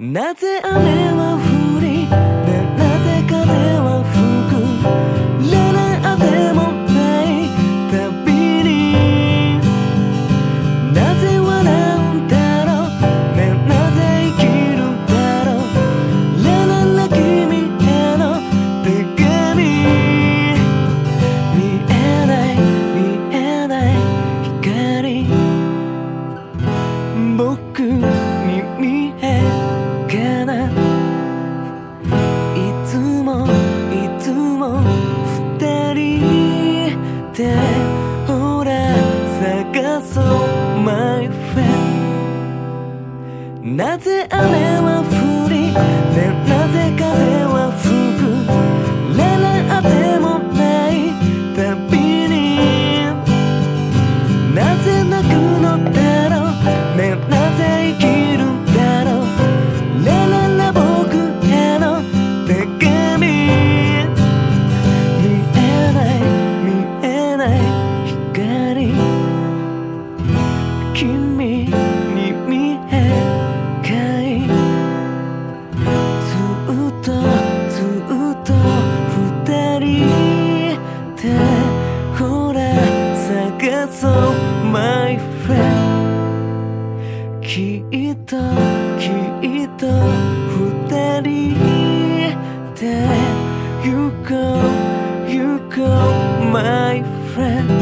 なぜ雨は降るなぜ雨は降は like a song, my friend. 聞いた聞いた二人で You go, you go, my friend.